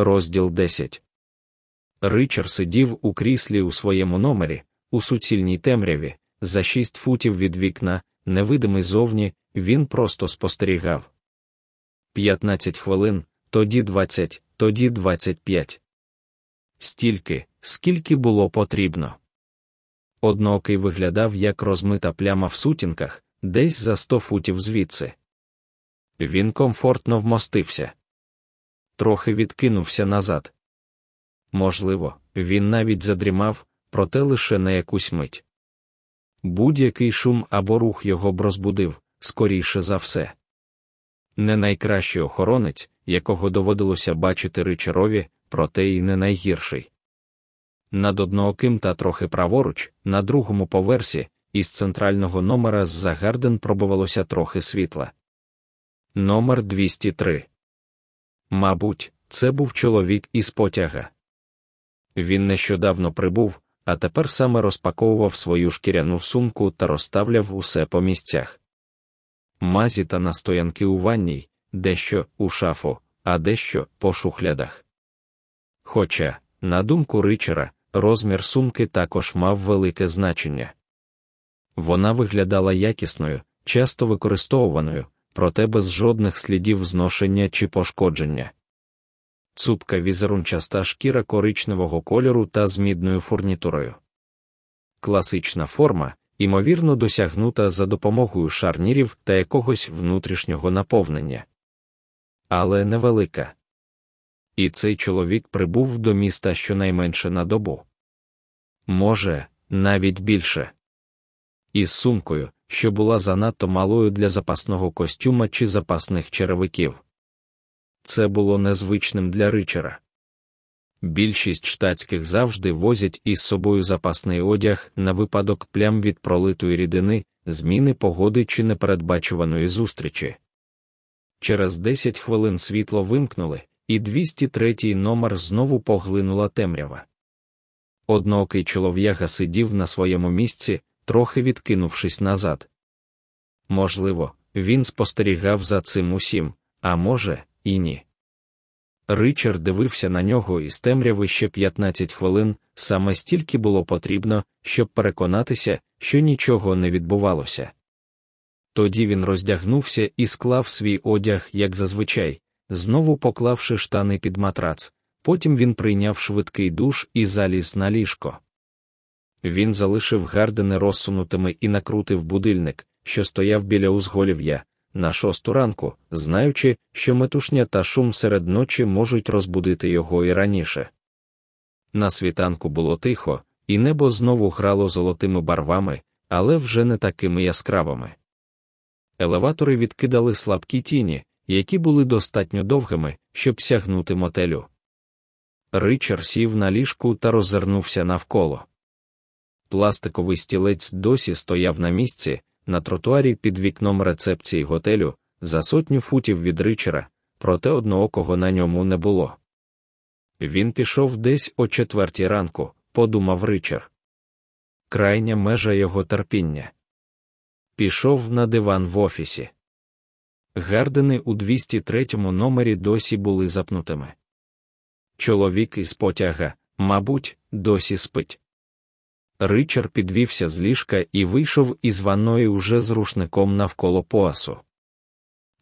Розділ 10 Ричар сидів у кріслі у своєму номері, у суцільній темряві, за шість футів від вікна, невидимий зовні, він просто спостерігав. П'ятнадцять хвилин, тоді двадцять, тоді двадцять п'ять. Стільки, скільки було потрібно. Одноокий виглядав як розмита пляма в сутінках, десь за сто футів звідси. Він комфортно вмостився. Трохи відкинувся назад. Можливо, він навіть задрімав, проте лише на якусь мить. Будь-який шум або рух його б розбудив, скоріше за все. Не найкращий охоронець, якого доводилося бачити ричарові, проте й не найгірший. Над однооким та трохи праворуч, на другому поверсі, із центрального номера з Загарден пробувалося трохи світла. Номер 203. Мабуть, це був чоловік із потяга. Він нещодавно прибув, а тепер саме розпаковував свою шкіряну сумку та розставляв усе по місцях. Мазі та настоянки у ванній, дещо у шафу, а дещо по шухлядах. Хоча, на думку Ричера, розмір сумки також мав велике значення. Вона виглядала якісною, часто використовуваною, проте без жодних слідів зношення чи пошкодження. Цупка візерунчаста шкіра коричневого кольору та з мідною фурнітурою. Класична форма, ймовірно, досягнута за допомогою шарнірів та якогось внутрішнього наповнення. Але невелика. І цей чоловік прибув до міста щонайменше на добу. Може, навіть більше. Із сумкою, що була занадто малою для запасного костюма чи запасних черевиків. Це було незвичним для ричера. Більшість штатських завжди возять із собою запасний одяг на випадок плям від пролитої рідини, зміни погоди чи непередбачуваної зустрічі. Через 10 хвилин світло вимкнули, і 203-й номер знову поглинула темрява. Одноокий чолов'яга сидів на своєму місці, трохи відкинувшись назад. Можливо, він спостерігав за цим усім, а може, і ні. Ричард дивився на нього із темряви ще 15 хвилин, саме стільки було потрібно, щоб переконатися, що нічого не відбувалося. Тоді він роздягнувся і склав свій одяг, як зазвичай, знову поклавши штани під матрац, потім він прийняв швидкий душ і заліз на ліжко. Він залишив гардени розсунутими і накрутив будильник, що стояв біля узголів'я, на шосту ранку, знаючи, що метушня та шум серед ночі можуть розбудити його і раніше. На світанку було тихо, і небо знову грало золотими барвами, але вже не такими яскравими. Елеватори відкидали слабкі тіні, які були достатньо довгими, щоб сягнути мотелю. Ричар сів на ліжку та роззирнувся навколо. Пластиковий стілець досі стояв на місці, на тротуарі під вікном рецепції готелю, за сотню футів від ричера, проте одноокого на ньому не було. Він пішов десь о четвертій ранку, подумав ричар. Крайня межа його терпіння. Пішов на диван в офісі. Гардени у 203 номері досі були запнутими. Чоловік із потяга, мабуть, досі спить. Ричар підвівся з ліжка і вийшов із ванної уже з рушником навколо поасу.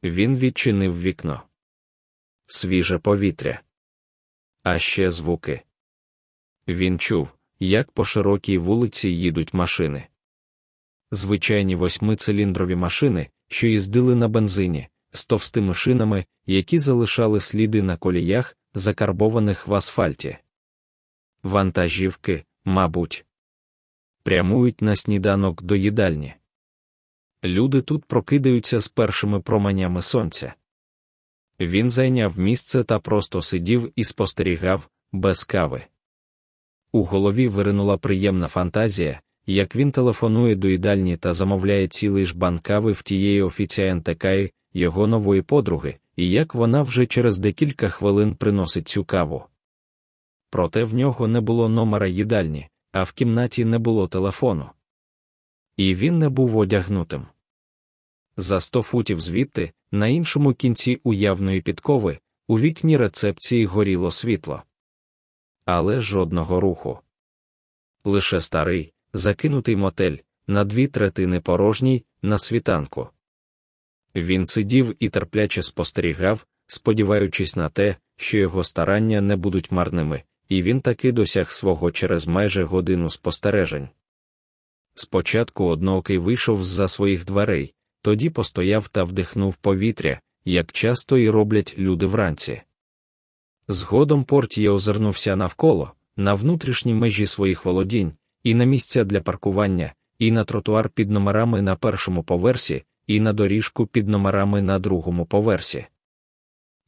Він відчинив вікно. Свіже повітря. А ще звуки. Він чув, як по широкій вулиці їдуть машини. Звичайні восьмициліндрові машини, що їздили на бензині, з товстими шинами, які залишали сліди на коліях, закарбованих в асфальті. Вантажівки, мабуть прямують на сніданок до їдальні. Люди тут прокидаються з першими променями сонця. Він зайняв місце та просто сидів і спостерігав, без кави. У голові виринула приємна фантазія, як він телефонує до їдальні та замовляє цілий жбан кави в тієї офіціантекаї, його нової подруги, і як вона вже через декілька хвилин приносить цю каву. Проте в нього не було номера їдальні, а в кімнаті не було телефону. І він не був одягнутим. За сто футів звідти, на іншому кінці уявної підкови, У вікні рецепції горіло світло. Але жодного руху. Лише старий, закинутий мотель, на дві третини порожній, на світанку. Він сидів і терпляче спостерігав, сподіваючись на те, що його старання не будуть марними, і він таки досяг свого через майже годину спостережень. Спочатку одноокий вийшов з за своїх дверей, тоді постояв та вдихнув повітря, як часто і роблять люди вранці. Згодом Портіє озирнувся навколо, на внутрішній межі своїх володінь, і на місця для паркування, і на тротуар під номерами на першому поверсі, і на доріжку під номерами на другому поверсі.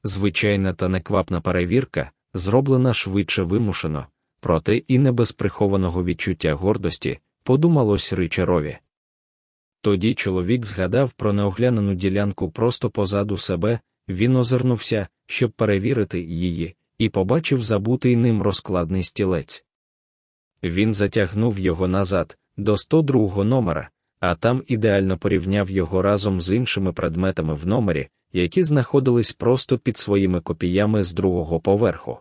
Звичайна та неквапна перевірка, зроблена швидше вимушено, проте і не без прихованого відчуття гордості, подумалось Ричарові. Тоді чоловік згадав про неоглянену ділянку просто позаду себе, він озирнувся, щоб перевірити її, і побачив забутий ним розкладний стілець. Він затягнув його назад, до 102 номера, а там ідеально порівняв його разом з іншими предметами в номері, які знаходились просто під своїми копіями з другого поверху.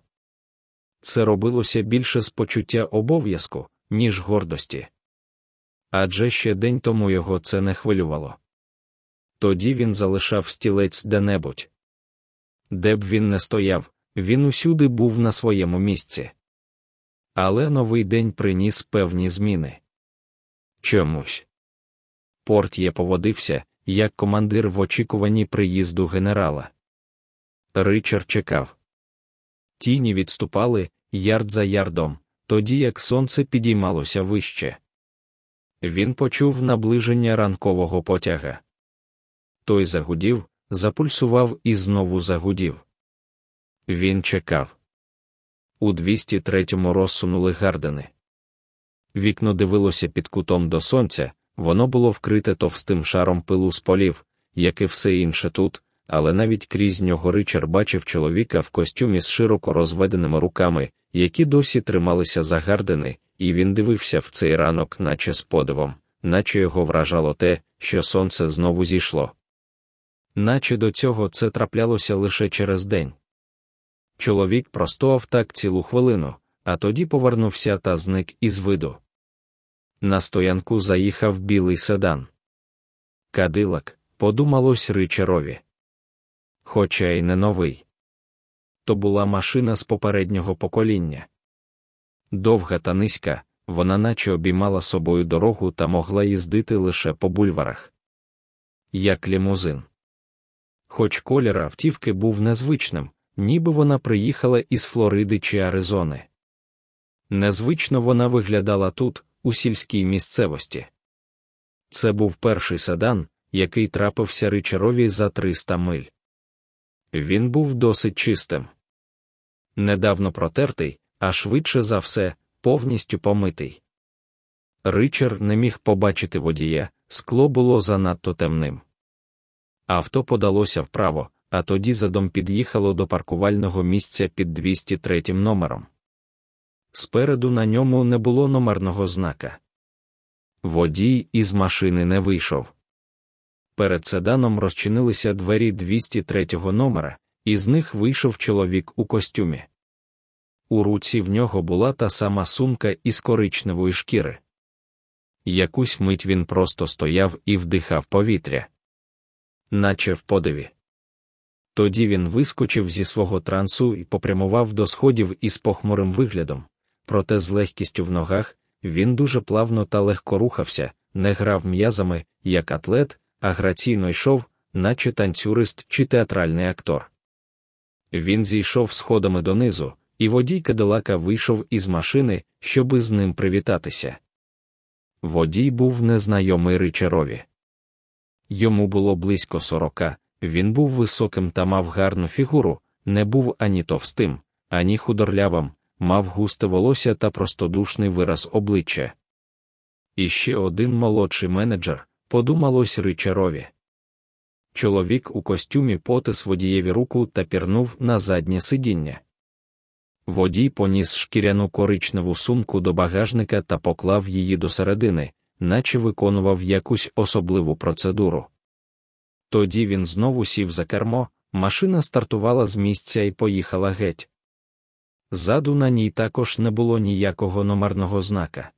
Це робилося більше з почуття обов'язку, ніж гордості. Адже ще день тому його це не хвилювало. Тоді він залишав стілець де-небудь. Де б він не стояв, він усюди був на своєму місці. Але новий день приніс певні зміни. Чомусь. Портє поводився, як командир в очікуванні приїзду генерала. Ричард чекав. Тіні відступали ярд за ярдом, тоді як сонце підіймалося вище. Він почув наближення ранкового потяга. Той загудів, запульсував і знову загудів. Він чекав. У 203-му розсунули гардени. Вікно дивилося під кутом до сонця, воно було вкрите товстим шаром пилу з полів, як і все інше тут, але навіть крізь нього Ричар бачив чоловіка в костюмі з широко розведеними руками, які досі трималися за гардени, і він дивився в цей ранок, наче з подивом, наче його вражало те, що сонце знову зійшло. Наче до цього це траплялося лише через день. Чоловік простояв так цілу хвилину, а тоді повернувся та зник із виду. На стоянку заїхав білий седан. Кадилак, подумалось Ричарові. Хоча й не новий. То була машина з попереднього покоління. Довга та низька, вона наче обіймала собою дорогу та могла їздити лише по бульварах. Як лімузин. Хоч колір автівки був незвичним, ніби вона приїхала із Флориди чи Аризони. Незвично вона виглядала тут, у сільській місцевості. Це був перший седан, який трапився Ричарові за 300 миль. Він був досить чистим. Недавно протертий, а швидше за все, повністю помитий. Ричар не міг побачити водія, скло було занадто темним. Авто подалося вправо, а тоді задом під'їхало до паркувального місця під 203 номером. Спереду на ньому не було номерного знака. Водій із машини не вийшов. Перед седаном розчинилися двері 203 номера, і з них вийшов чоловік у костюмі. У руці в нього була та сама сумка із коричневої шкіри. Якусь мить він просто стояв і вдихав повітря, наче в подиві. Тоді він вискочив зі свого трансу і попрямував до сходів із похмурим виглядом, проте з легкістю в ногах він дуже плавно та легко рухався, не грав м'язами, як атлет, а граційно йшов, наче танцюрист чи театральний актор. Він зійшов сходами донизу, і водій Кадилака вийшов із машини, щоби з ним привітатися. Водій був незнайомий Ричарові. Йому було близько сорока, він був високим та мав гарну фігуру, не був ані товстим, ані худорлявим, мав густе волосся та простодушний вираз обличчя. І ще один молодший менеджер, подумалось Ричарові. Чоловік у костюмі потис водієві руку та пірнув на заднє сидіння. Водій поніс шкіряну коричневу сумку до багажника та поклав її до середини, наче виконував якусь особливу процедуру. Тоді він знову сів за кермо, Машина стартувала з місця і поїхала геть. Ззаду на ній також не було ніякого номерного знака.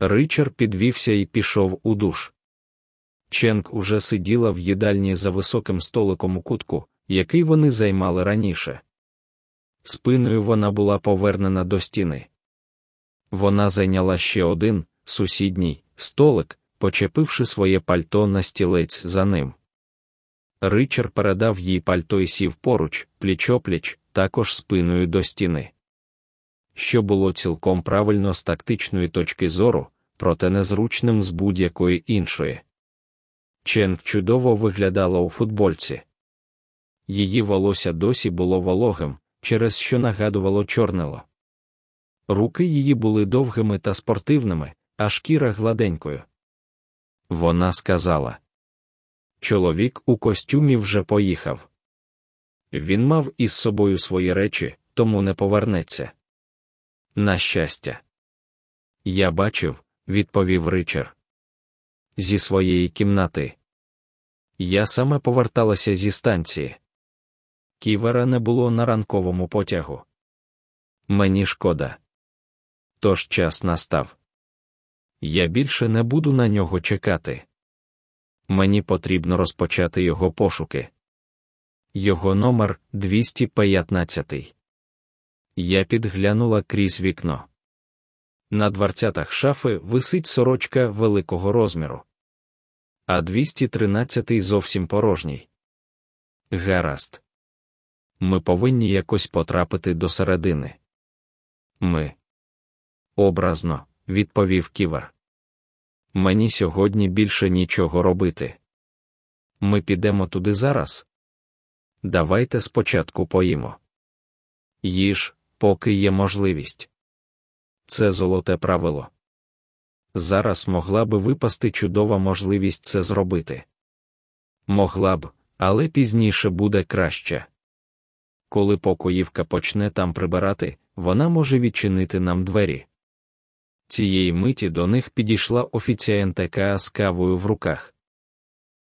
Ричард підвівся і пішов у душ. Ченк уже сиділа в їдальні за високим столиком у кутку, який вони займали раніше. Спиною вона була повернена до стіни. Вона зайняла ще один сусідній столик, почепивши своє пальто на стілець за ним. Ричард передав їй пальто і сів поруч, пліч-опліч, також спиною до стіни. Що було цілком правильно з тактичної точки зору, проте незручним з будь-якої іншої. Ченг чудово виглядала у футбольці. Її волосся досі було вологим, через що нагадувало чорнило. Руки її були довгими та спортивними, а шкіра гладенькою. Вона сказала Чоловік у костюмі вже поїхав. Він мав із собою свої речі, тому не повернеться. На щастя, я бачив, відповів Ричард. Зі своєї кімнати. Я саме поверталася зі станції. Ківера не було на ранковому потягу. Мені шкода. Тож час настав. Я більше не буду на нього чекати. Мені потрібно розпочати його пошуки. Його номер 215. Я підглянула крізь вікно. На дверцятах шафи висить сорочка великого розміру. А 213-й зовсім порожній. Гаразд. Ми повинні якось потрапити до середини. Ми. Образно, відповів ківер. Мені сьогодні більше нічого робити. Ми підемо туди зараз. Давайте спочатку поїмо. Їж, поки є можливість. Це золоте правило. Зараз могла би випасти чудова можливість це зробити. Могла б, але пізніше буде краще. Коли покоївка почне там прибирати, вона може відчинити нам двері. Цієї миті до них підійшла офіціантка з кавою в руках.